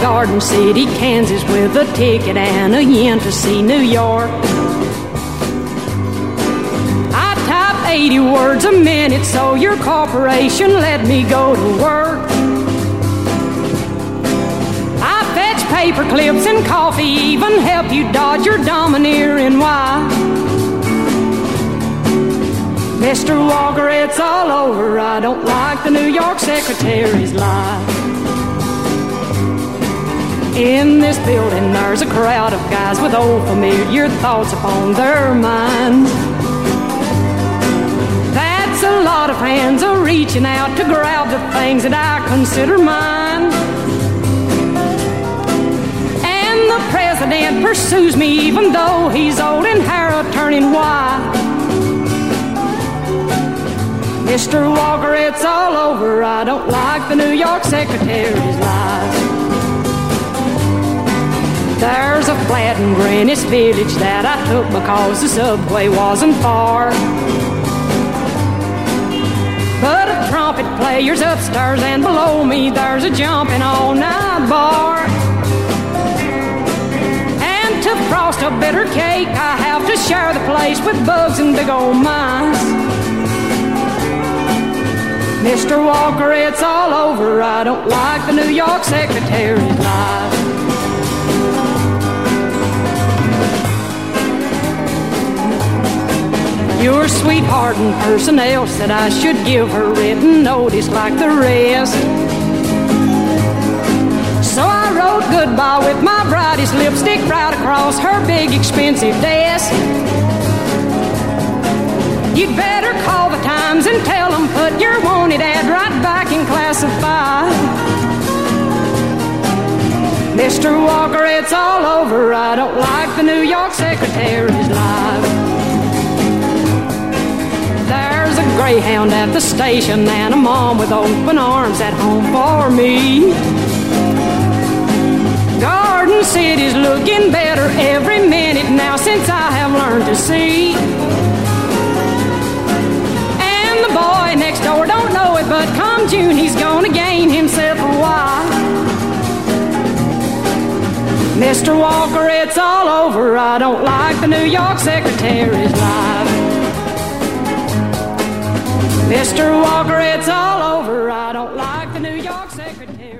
Garden City, Kansas with a ticket and a yen to see New York. I type 80 words a minute, so your corporation let me go to work. I fetch paper clips and coffee, even help you dodge your domineering wife. Mr. Walker, it's all over. I don't like the New York secretary's life. In this building, there's a crowd of guys with old familiar thoughts upon their minds. That's a lot of hands are reaching out to grab the things that I consider mine. And the president pursues me even though he's old and hair turning white. Mr. Walker, it's all over. I don't like the New York secretary's lies. There's a flat in Greenwich Village that I took because the subway wasn't far. But a trumpet player's upstairs and below me there's a jumping all night bar. And to frost a bitter cake, I have to share the place with bugs and big old mice. Mr. Walker, it's all over. I don't like the New York secretary's. Your sweetheart and personnel said I should give her written notice like the rest. So I wrote goodbye with my brightest lipstick right across her big expensive desk. You'd better call the Times and tell them put your wanted ad right back in classified. Mr. Walker, it's all over. I don't like the New York secretary's life. Greyhound at the station and a mom with open arms at home for me. Garden City's looking better every minute now since I have learned to see. And the boy next door don't know it, but come June he's gonna gain himself a wife. Mr. Walker, it's all over. I don't like the New York secretary's life. Mr. Walker, it's all over. I don't like the New York secretary.